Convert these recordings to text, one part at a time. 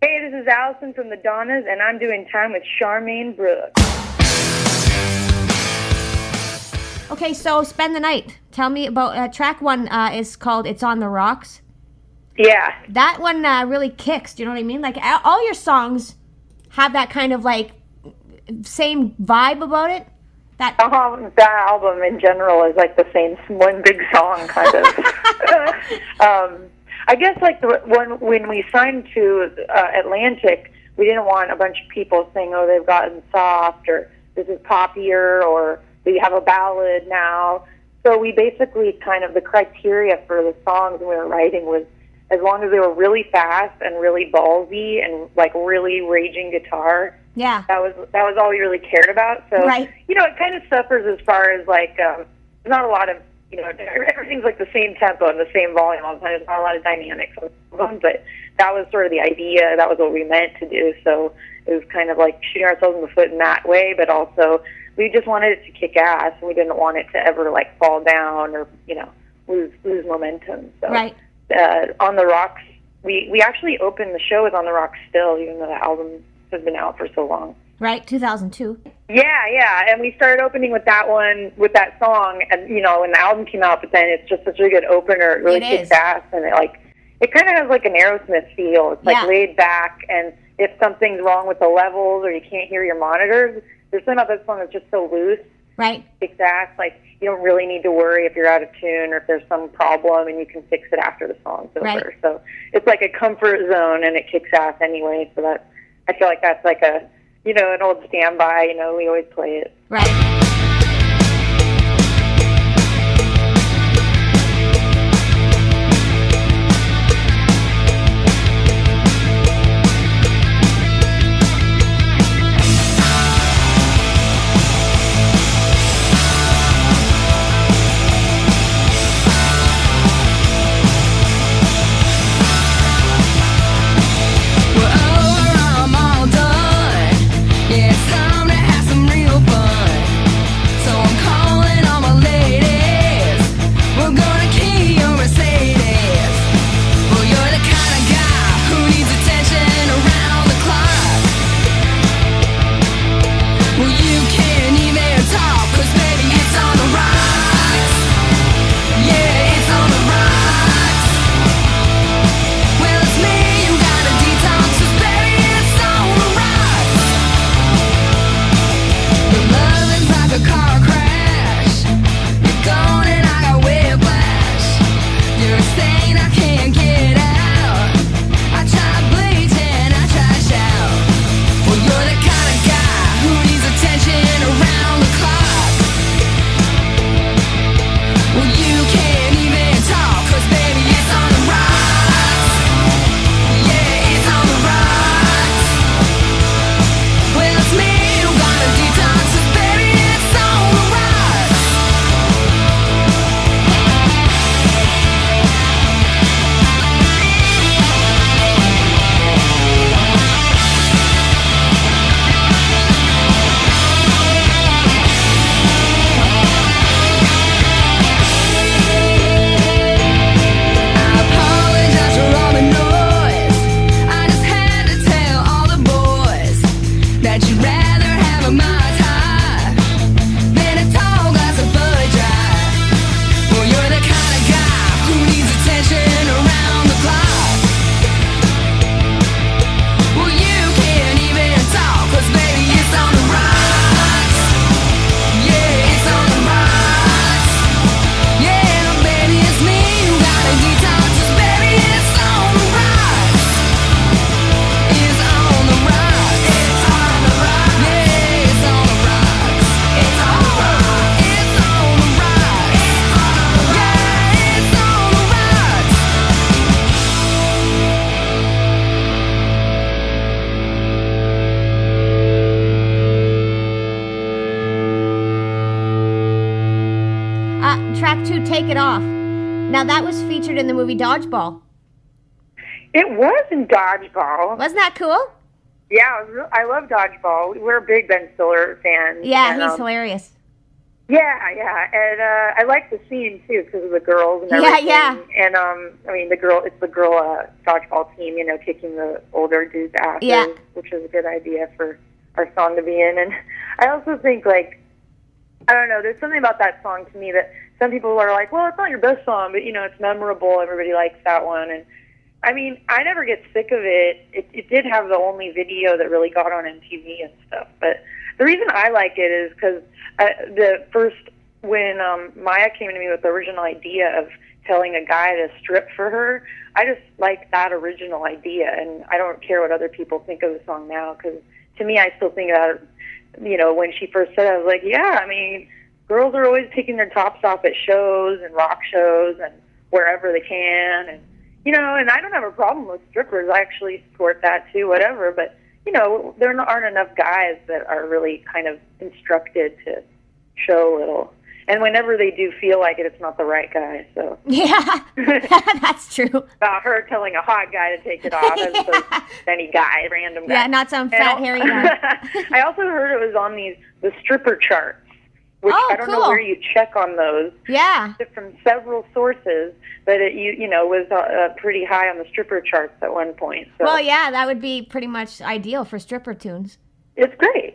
Hey, this is Allison from the Donnas, and I'm doing time with Charmaine Brooks. Okay, so spend the night. Tell me about uh, track one. Uh, is called "It's on the Rocks." Yeah, That one uh, really kicks. Do you know what I mean? Like all your songs have that kind of like same vibe about it. That um, that album in general is like the same one big song, kind of. um, I guess like the, when when we signed to uh, Atlantic, we didn't want a bunch of people saying, "Oh, they've gotten soft," or "This is poppier," or "We have a ballad now." So we basically kind of the criteria for the songs we were writing was as long as they were really fast and really ballsy and like really raging guitar. yeah, That was that was all we really cared about. So Right. you know, it kind of suffers as far as like um, there's not a lot of you know everything's like the same tempo and the same volume all the time. There's not a lot of dynamics on the album, but that was sort of the idea. That was what we meant to do. So it was kind of like shooting ourselves in the foot in that way, but also we just wanted it to kick ass. and We didn't want it to ever like fall down or you know lose lose momentum. So right. uh, on the rocks. We we actually opened the show with on the rocks still, even though the album has been out for so long. Right, 2002. Yeah, yeah, and we started opening with that one, with that song, and you know, when the album came out. But then it's just such a good opener. It really It kicks is. ass, and it like it kind of has like an Aerosmith feel. It's like Yeah. laid back, and if something's wrong with the levels or you can't hear your monitors, there's something about this song that's just so loose Right. kicks ass. Like you don't really need to worry if you're out of tune or if there's some problem, and you can fix it after the song's over. Right. So it's like a comfort zone, and it kicks ass anyway. So that I feel like that's like a you know an old standby. You know, we always play it. Right. Now that was featured in the movie Dodgeball. It was in Dodgeball. Wasn't that cool? Yeah, it was real- I love Dodgeball. We're big Ben Stiller fans. Yeah, and, he's um, hilarious. Yeah, yeah, and uh, I like the scene too because of the girls and Yeah, everything. yeah. And um, I mean, the girl, it's the girl uh, dodgeball team, you know, kicking the older dudes' asses, Yeah. which is a good idea for our song to be in. And I also think like, I don't know, there's something about that song to me that some people are like, well, it's not your best song, but you know, it's memorable. Everybody likes that one, and I mean, I never get sick of it. It, it did have the only video that really got on MTV and stuff, but the reason I like it is because uh, the first when um, Maya came to me with the original idea of telling a guy to strip for her, I just like that original idea, and I don't care what other people think of the song now because to me, I still think that you know when she first said, it, I was like, yeah, I mean, girls are always taking their tops off at shows and rock shows and wherever they can, and you know, and I don't have a problem with strippers. I actually support that too, whatever. But you know, there aren't enough guys that are really kind of instructed to show a little. And whenever they do feel like it, it's not the right guy. So Yeah, that's true. about her telling a hot guy to take it off to any guy, random guy. Yeah, not some fat hairy guy. I also heard it was on these the stripper charts, which Oh, I don't know where you check on those. Yeah. From several sources, but it you you know was uh, uh, pretty high on the stripper charts at one point. So Well, yeah, that would be pretty much ideal for stripper tunes. it's great.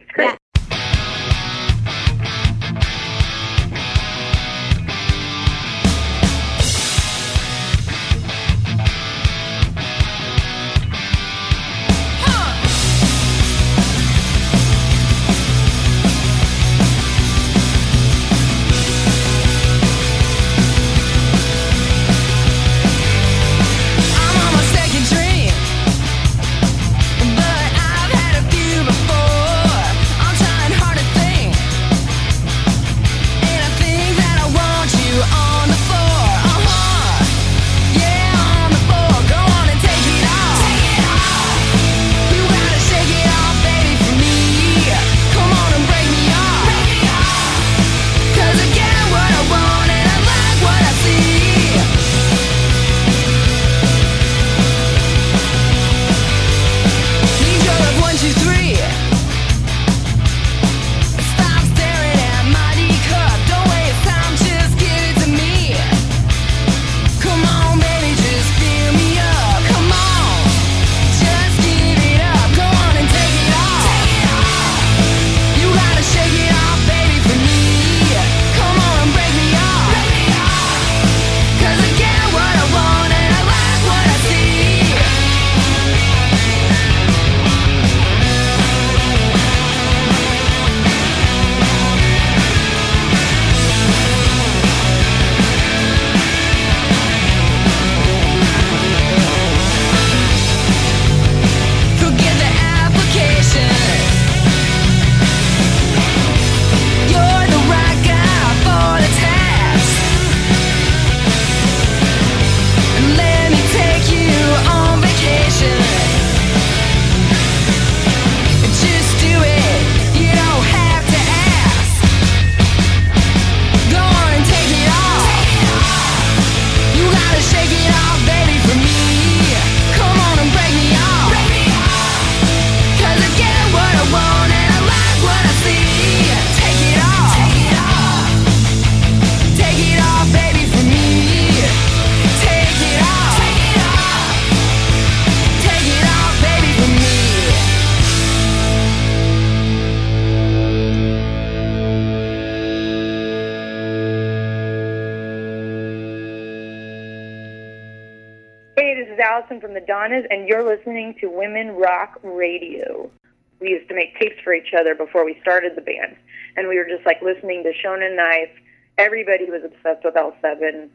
Allison from the Donnas, and you're listening to Women Rock Radio. We used to make tapes for each other before we started the band, and we were just like listening to Shonen Knife. Everybody was obsessed with L7.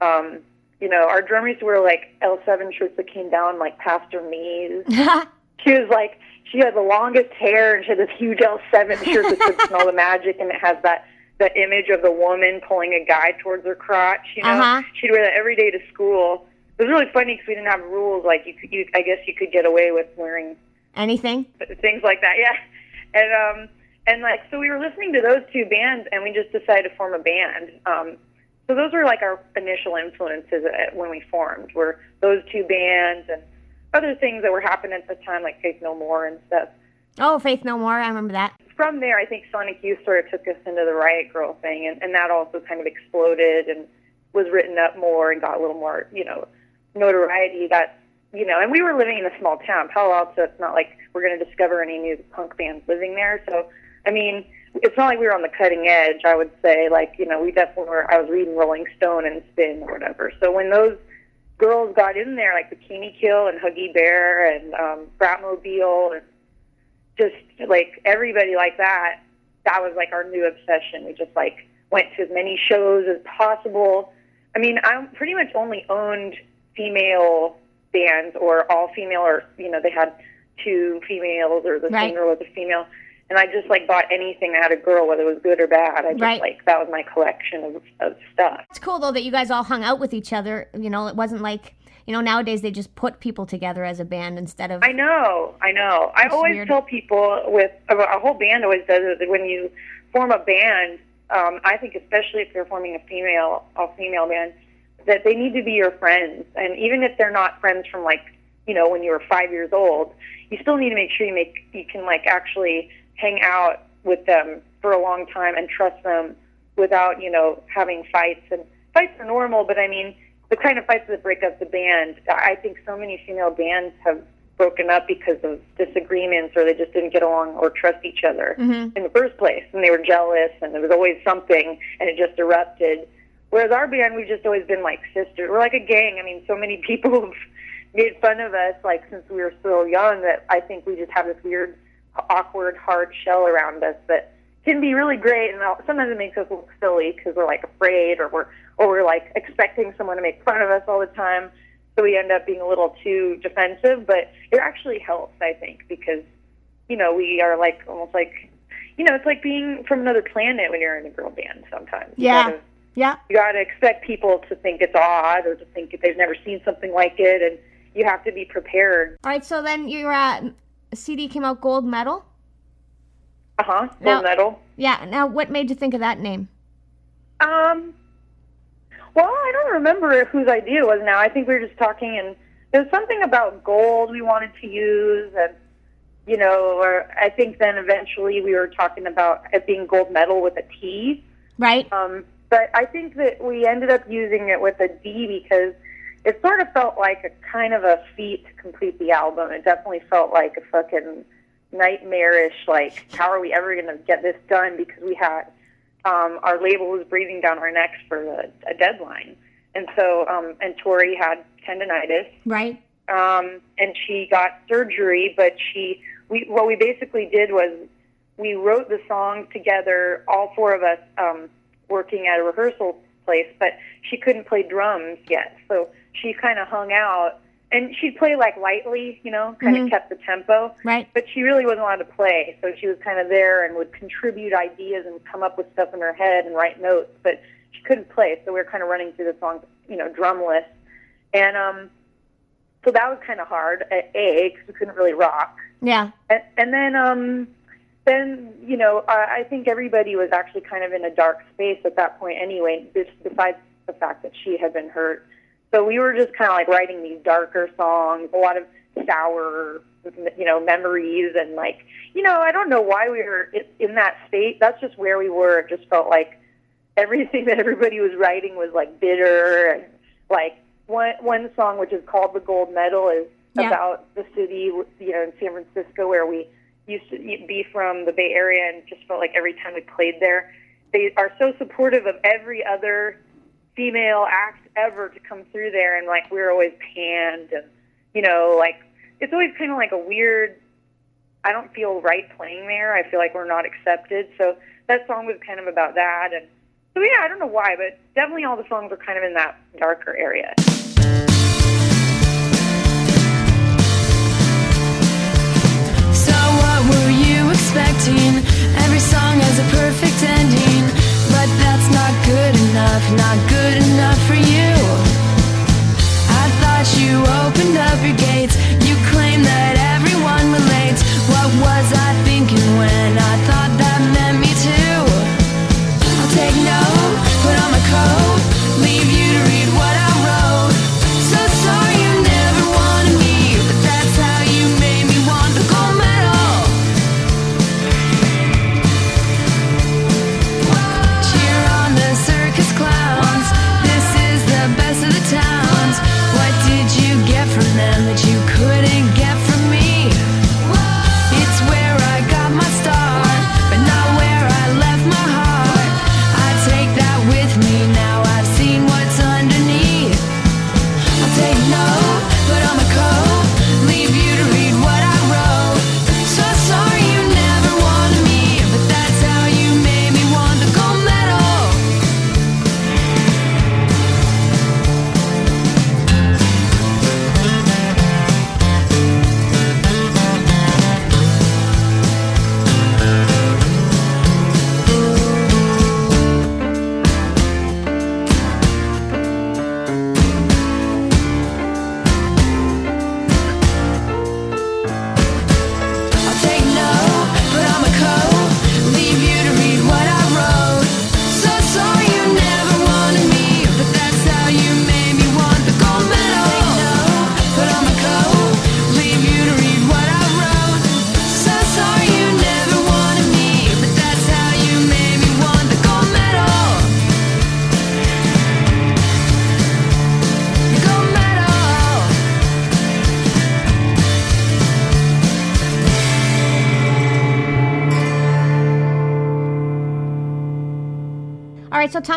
Um, you know, our drummer used to wear like L7 shirts that came down like past her knees. She was like, she had the longest hair, and she had this huge L7 shirt that said "Smell the Magic," and it has that that image of the woman pulling a guy towards her crotch. You know, Uh-huh. she'd wear that every day to school. It was really funny because we didn't have rules. Like you, could, you, I guess you could get away with wearing Anything? things like that. Yeah, and um, and like so we were listening to those two bands, and we just decided to form a band. Um, so those were like our initial influences at, when we formed. Were those two bands and other things that were happening at the time, like Faith No More and stuff. Oh, Faith No More. I remember that. from there, I think Sonic Youth sort of took us into the Riot Grrrl thing, and, and that also kind of exploded and was written up more and got a little more, you know, notoriety. That you know, and we were living in a small town, Palo Alto. It's not like we're going to discover any new punk bands living there. So, I mean, it's not like we were on the cutting edge. I would say, like, you know, we definitely were. I was reading Rolling Stone and Spin or whatever. So when those girls got in there, like Bikini Kill and Huggy Bear and um, Bratmobile and just like everybody like that, that was like our new obsession. We just like went to as many shows as possible. I mean, I pretty much only owned female bands or all female or you know they had two females or the Right. singer was a female and I just like bought anything that had a girl whether it was good or bad. I just Right. like that was my collection of, of stuff. It's cool though that you guys all hung out with each other. You know, it wasn't like you know nowadays they just put people together as a band instead of. I know, I know. I always weird. tell people with a, whole band always does it that when you form a band, um, I think especially if you're forming a female a female band, that they need to be your friends, and even if they're not friends from like you know when you were five years old, you still need to make sure you make you can like actually hang out with them for a long time and trust them without you know having fights and fights are normal, but I mean the kind of fights that break up the band. I think so many female bands have broken up because of disagreements or they just didn't get along or trust each other Mhm. in the first place and they were jealous and there was always something and it just erupted. Whereas our band, we've just always been like sisters. We're like a gang. I mean, so many people have made fun of us like since we were so young that I think we just have this weird, awkward, hard shell around us that can be really great. And sometimes it makes us look silly because we're like afraid or we're or we're like expecting someone to make fun of us all the time. So we end up being a little too defensive, but it actually helps, I think, because you know we are like almost like you know it's like being from another planet when you're in a girl band. Sometimes Yeah. Yeah. you got to expect people to think it's odd or to think that they've never seen something like it, and you have to be prepared. All right. So then your at CD came out gold medal. Uh huh. Now- Gold medal. Yeah. Now, what made you think of that name? Um. Well, I don't remember whose idea it was now. I think we were just talking, and there was something about gold we wanted to use, and you know, or I think then eventually we were talking about it being gold medal with a T. Right. Um, but I think that we ended up using it with a D because it sort of felt like a kind of a feat to complete the album. It definitely felt like a fucking nightmarish, like, how are we ever going to get this done? Because we had, um, our label was breathing down our necks for the, a deadline. And so, um, and Torry had tendonitis Right. um, and she got surgery. But she, we, what we basically did was we wrote the song together, all four of us um, working at a rehearsal place. But she couldn't play drums yet, so she kind of hung out, and she'd play like lightly, you know, kind of Mhm. kept the tempo. Right. But she really wasn't allowed to play, so she was kind of there and would contribute ideas and come up with stuff in her head and write notes. But she couldn't play, so we were kind of running through the songs, you know, drumless. And um, so that was kind of hard. At A, because we couldn't really rock. Yeah. And, and then, um, then you know, I, I think everybody was actually kind of in a dark space at that point anyway. This, besides the fact that she had been hurt, so we were just kind of like writing these darker songs, a lot of sour, you know, memories, and like, you know, I don't know why we were in, in that state. That's just where we were. It just felt like everything that everybody was writing was like bitter and like one one song which is called the gold medal is Yeah. about the city you know in san francisco where we used to be from the bay area and just felt like every time we played there they are so supportive of every other female act ever to come through there. And like we were always panned and you know like it's always kind of like a weird i don't feel right playing there. I feel like we're not accepted. So that song was kind of about that. And so yeah i don't know why but definitely all the songs were kind of in that darker area expecting? Every song has a perfect ending, but that's not good enough, not good enough for you. I thought you opened up your gates. You claim that everyone relates. What was I thinking when I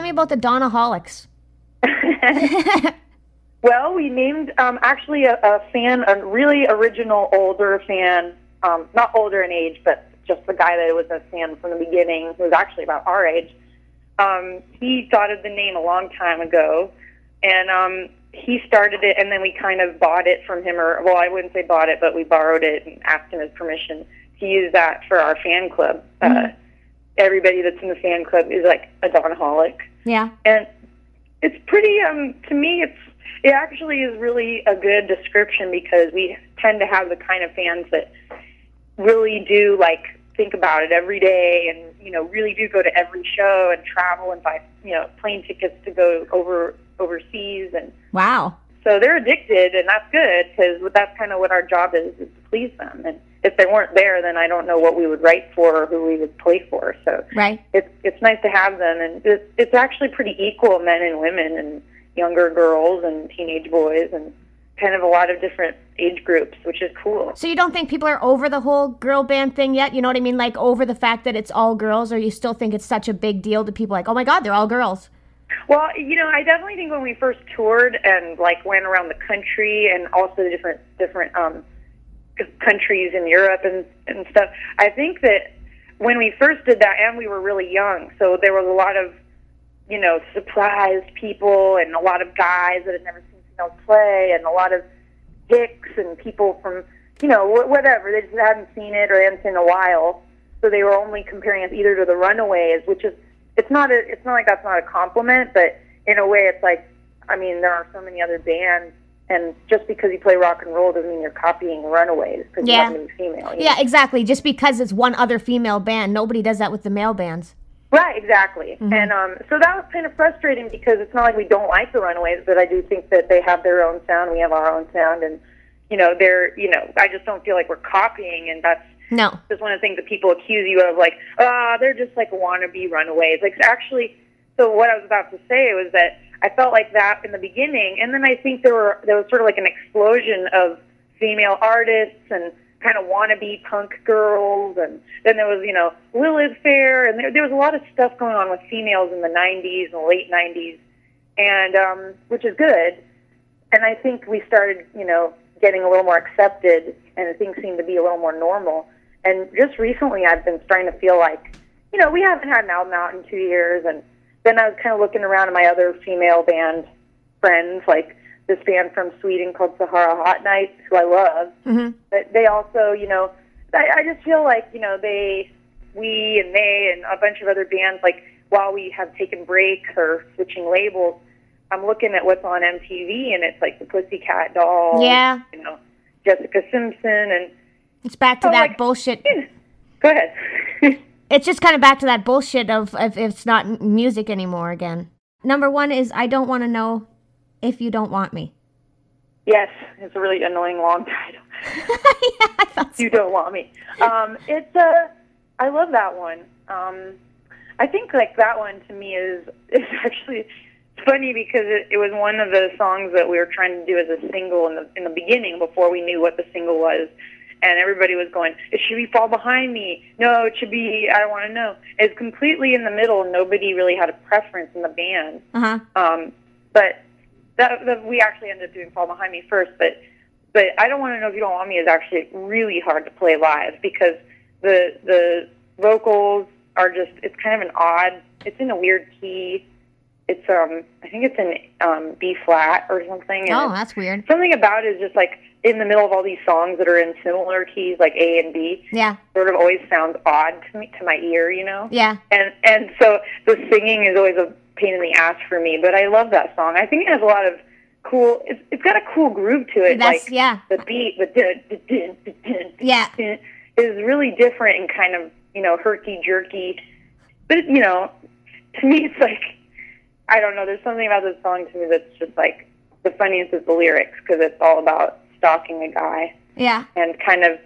me about the Donna Donnaholics. well, we named um, actually a, a fan, a really original older fan, um, not older in age, but just the guy that was a fan from the beginning, who was actually about our age. Um, he thought of the name a long time ago, and um, he started it, and then we kind of bought it from him, or well, I wouldn't say bought it, but we borrowed it and asked him his permission to use that for our fan club. Uh, everybody that's in the fan club is like a Donnaholic Yeah. and it's pretty um to me it's it actually is really a good description because we tend to have the kind of fans that really do like think about it every day and you know really do go to every show and travel and buy you know plane tickets to go over overseas and Wow. so they're addicted and that's good because that's kind of what our job is is to please them and if they weren't there then i don't know what we would write for or who we would play for so Right. it's it's nice to have them, and it's it's actually pretty equal, men and women, and younger girls and teenage boys, and kind of a lot of different age groups, which is cool. So you don't think people are over the whole girl band thing yet? You know what I mean? Like over the fact that it's all girls, or you still think it's such a big deal to people? Like, oh my God, they're all girls. Well, you know, I definitely think when we first toured and like went around the country, and also the different different um, countries in Europe and and stuff, I think that when we first did that, and we were really young, so there was a lot of you know, surprised people and a lot of guys that had never seen females play and a lot of hicks and people from, you know, whatever. They just hadn't seen it or hadn't seen it in a while. So they were only comparing us either to the Runaways, which is, it's not a, it's not like that's not a compliment, but in a way it's like, I mean, there are so many other bands and just because you play rock and roll doesn't mean you're copying Runaways because Yeah. you have to be female. you know? Yeah, exactly. Just because it's one other female band, nobody does that with the male bands. Right, exactly. And um, so that was kind of frustrating because it's not like we don't like the Runaways, but I do think that they have their own sound, we have our own sound, and you know, they're you know, I just don't feel like we're copying, and that's No. just one of the things that people accuse you of, like, ah, they're just like wannabe Runaways. Like actually, so what I was about to say was that I felt like that in the beginning, and then I think there were there was sort of like an explosion of female artists and kind of wannabe punk girls, and then there was you know Lilith Fair, and there, there was a lot of stuff going on with females in the '90s and late '90s, and um, which is good. And I think we started, you know, getting a little more accepted, and things seemed to be a little more normal. And just recently, I've been starting to feel like, you know, we haven't had an album out in two years, and then I was kind of looking around at my other female band friends, like this band from Sweden called Sahara Hot Nights, who I love. hmm But they also, you know, I, I just feel like, you know, they, we and they and a bunch of other bands, like while we have taken breaks or switching labels, I'm looking at what's on MTV and it's like the Pussycat Dolls, Yeah. you know, Jessica Simpson, and It's back to Oh, that like- bullshit. go ahead. It's just kind of back to that bullshit of if it's not music anymore again. Number one is I don't want to know if you don't want me. yes, it's a really annoying long title. yeah, I so. you don't want me. Um, it's uh, I love that one. Um, I think like that one to me is is actually funny because it, it was one of the songs that we were trying to do as a single in the in the beginning before we knew what the single was. And everybody was going, it should be Fall Behind Me. No, it should be I Don't Want to Know. It's completely in the middle. Nobody really had a preference in the band. Uh huh. Um, but that, that we actually ended up doing Fall Behind Me first. But but I don't want to know if you don't want me is actually really hard to play live because the the vocals are just it's kind of an odd. It's in a weird key. It's um I think it's in um B flat or something. and Oh, that's weird. something about it is just like in the middle of all these songs that are in similar keys like A and B. Yeah. Sort of always sounds odd to me to my ear, you know Yeah. and and so the singing is always a pain in the ass for me. But I love that song. I think it has a lot of cool. It's it's got a cool groove to it. That's like yeah. the beat, the dun, dun, dun, dun, Yeah. dun, is really different and kind of you know herky jerky. But you know, to me, it's like I don't know. There's something about this song to me that's just like the funniest is the lyrics because it's all about stalking a guy Yeah. and kind of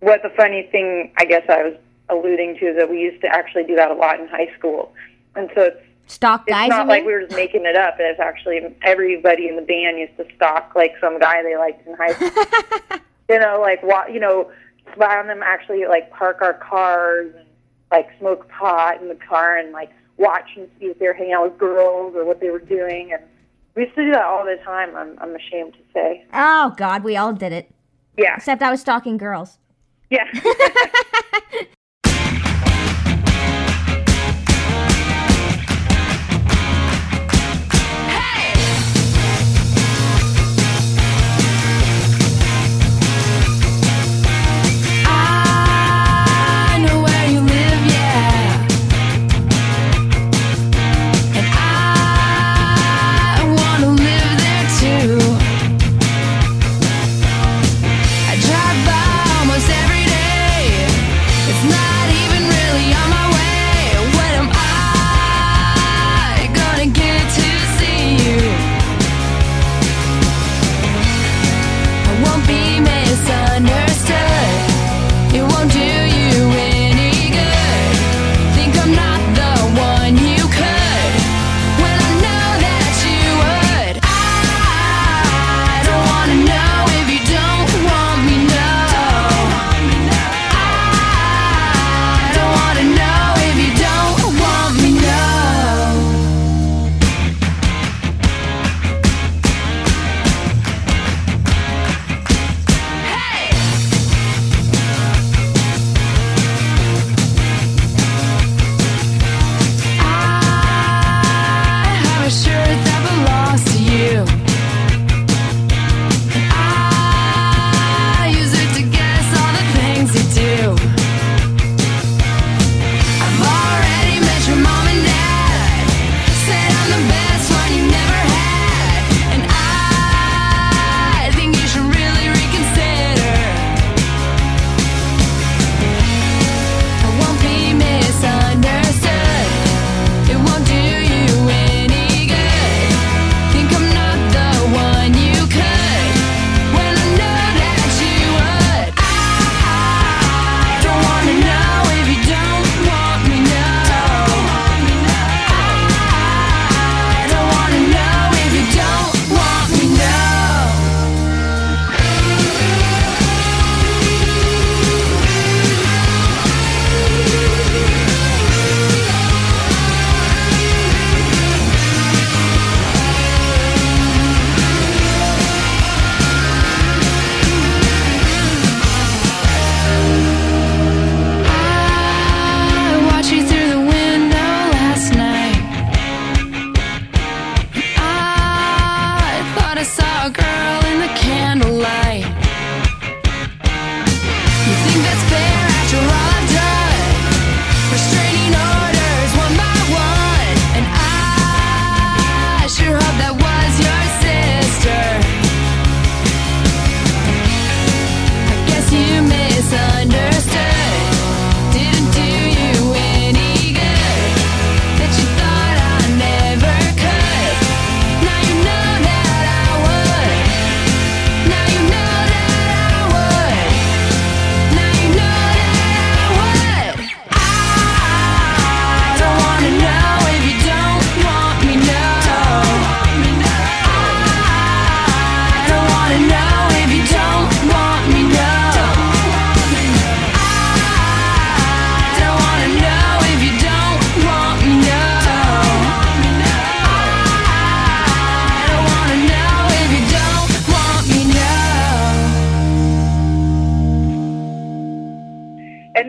what the funny thing I guess I was alluding to is that we used to actually do that a lot in high school, and so it's Stalk it's not like mean? we were just making it up. It's actually everybody in the band used to stalk like some guy they liked in high school. you know, like wa- you know, spy on them actually like park our cars and like smoke pot in the car and like watch and see if they were hanging out with girls or what they were doing. And we used to do that all the time. I'm I'm ashamed to say. Oh God, we all did it. Yeah, Except I was stalking girls. yeah.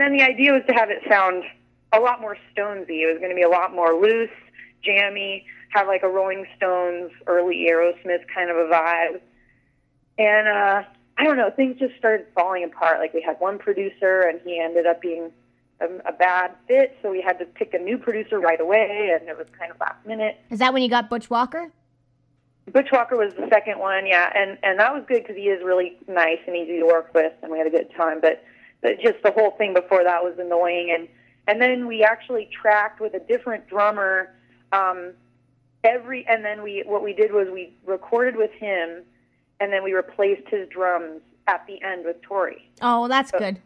then the idea was to have it sound a lot more Stonesy. It was going to be a lot more loose, jammy, have like a Rolling Stones, early Aerosmith kind of a vibe. And uh, I don't know, things just started falling apart. Like we had one producer, and he ended up being a, a bad fit, so we had to pick a new producer right away, and it was kind of last minute. Is that when you got Butch Walker? Butch Walker was the second one, yeah, and and that was good because he is really nice and easy to work with, and we had a good time. But, but just the whole thing before that was annoying, and and then we actually tracked with a different drummer. Um, every and then we what we did was we recorded with him, and then we replaced his drums at the end with Torry. Oh, well, that's good.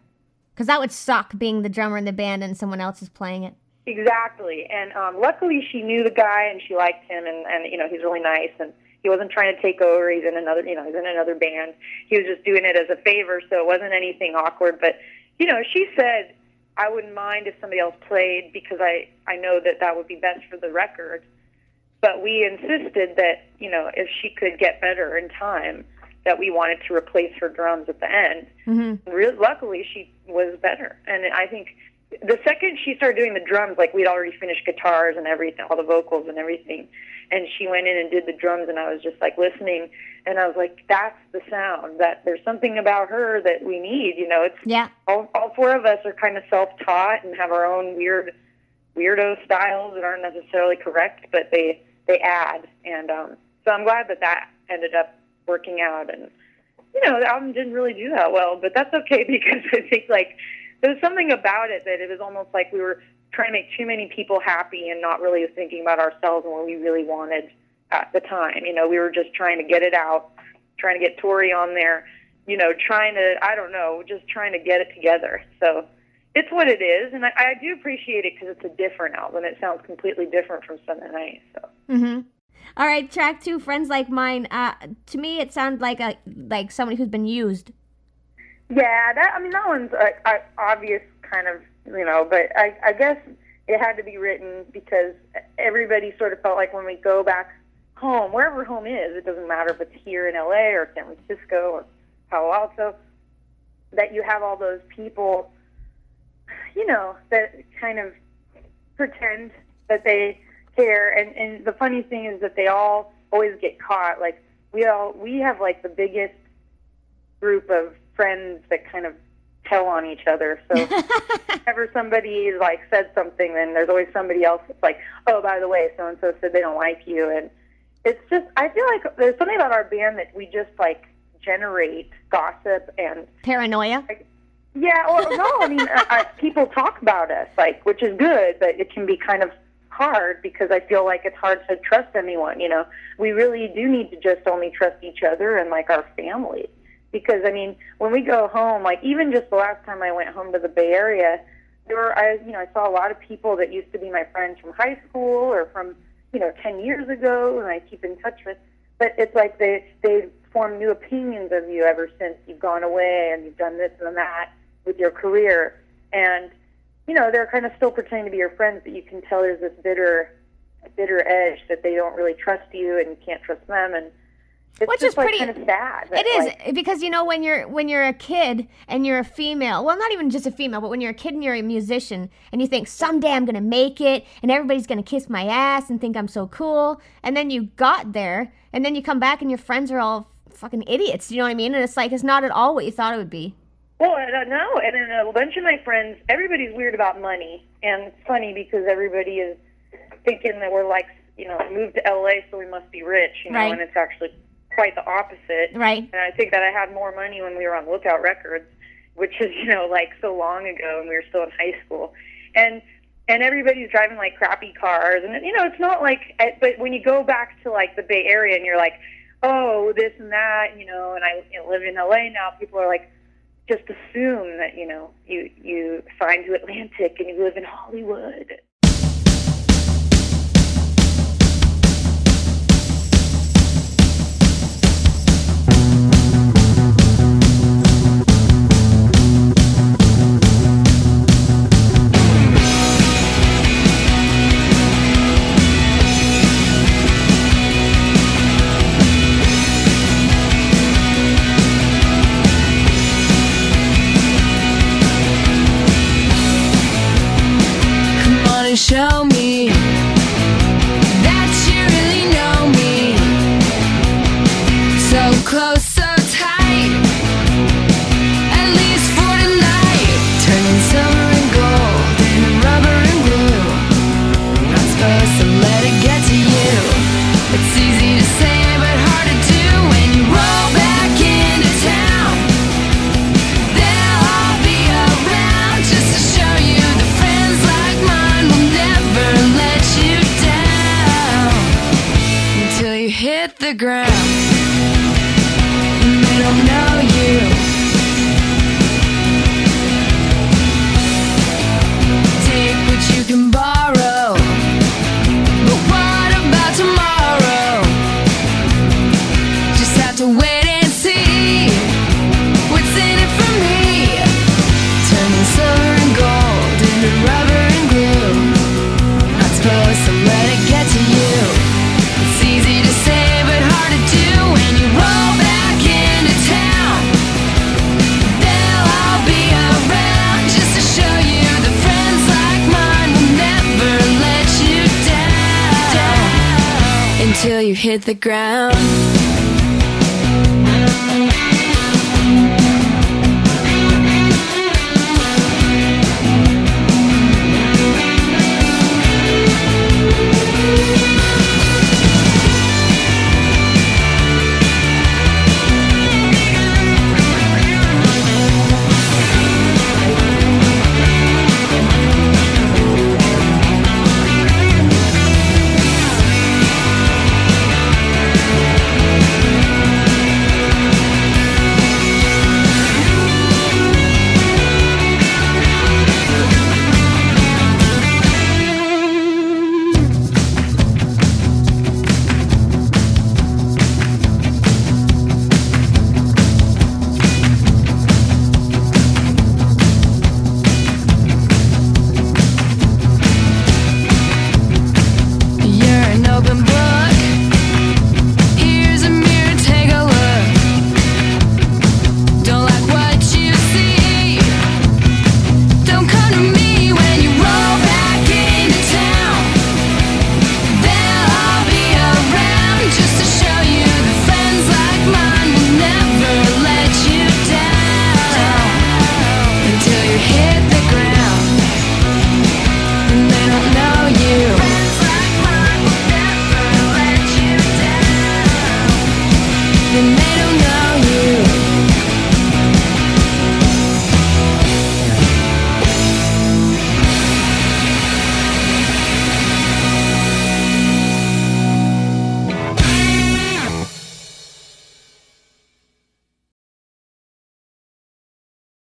Because that would suck being the drummer in the band and someone else is playing it. Exactly. And um, luckily, she knew the guy and she liked him, and and you know he's really nice, and he wasn't trying to take over. He's in another, you know, he's in another band. He was just doing it as a favor, so it wasn't anything awkward. But you know, she said I wouldn't mind if somebody else played because I I know that that would be best for the record. But we insisted that you know if she could get better in time, that we wanted to replace her drums at the end. Mm-hmm. Re- luckily, she was better, and I think the second she started doing the drums, like we'd already finished guitars and everything, all the vocals and everything, and she went in and did the drums, and I was just like listening, and I was like, that's the sound. That there's something about her that we need. You know, it's Yeah. all, all four of us are kind of self-taught and have our own weird weirdo styles that aren't necessarily correct, but they they add. And um, so I'm glad that that ended up working out. And you know, the album didn't really do that well, but that's okay because I think like there's something about it that it was almost like we were trying to make too many people happy and not really thinking about ourselves and what we really wanted at the time. You know, we were just trying to get it out, trying to get Torry on there, you know, trying to, I don't know, just trying to get it together. So it's what it is. And I, I do appreciate it because it's a different album. It sounds completely different from Spend the Night. So. Mm-hmm. All right, track two, friends like mine. Uh, to me, it sounded like a like somebody who's been used. Yeah, that I mean that one's a obvious kind of you know, but I I guess it had to be written because everybody sort of felt like when we go back home, wherever home is, it doesn't matter if it's here in LA or San Francisco or Palo Alto, that you have all those people, you know, that kind of pretend that they care. And and the funny thing is that they all always get caught. Like we all we have like the biggest group of friends that kind of tell on each other so whenever somebody like said something then there's always somebody else that's like oh by the way so and so said they don't like you and it's just i feel like there's something about our band that we just like generate gossip and Paranoia. Like, yeah, or no, I mean, uh, uh, people talk about us, like, which is good, but it can be kind of hard because I feel like it's hard to trust anyone. You know, we really do need to just only trust each other and like our family. Because I mean, when we go home, like even just the last time I went home to the Bay Area, there were I, you know, I saw a lot of people that used to be my friends from high school or from you know ten years ago, and I keep in touch with. But it's like they they form new opinions of you ever since you've gone away and you've done this and that with your career, and you know they're kind of still pretending to be your friends, but you can tell there's this bitter bitter edge that they don't really trust you and you can't trust them, and it's Which just is like pretty- kind of sad. It is like, because you know when you're when you're a kid and you're a female. Well, not even just a female, but when you're a kid and you're a musician and you think someday I'm gonna make it and everybody's gonna kiss my ass and think I'm so cool, and then you got there and then you come back and your friends are all fucking idiots. You know what I mean? And it's like it's not at all what you thought it would be. Well, I don't know. And then a bunch of my friends, everybody's weird about money, and it's funny because everybody is thinking that we're like, you know, moved to LA, so we must be rich, you know, Right. and it's actually quite the opposite. Right. And I think that I had more money when we were on Lookout Records, which is, you know, like so long ago, and we were still in high school, and and everybody's driving like crappy cars, and you know, it's not like, but when you go back to like the Bay Area, and you're like, oh, this and that, you know, and I you know, live in LA now, people are like just assume that you know you you signed to Atlantic and you live in Hollywood. Hit the ground.